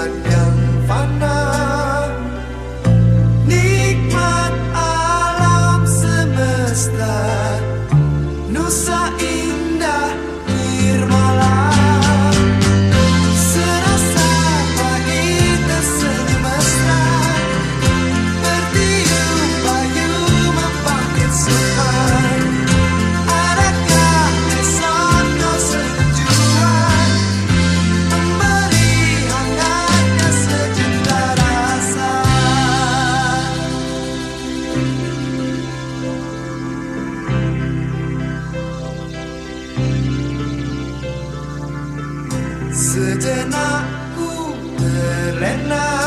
Sejenak and I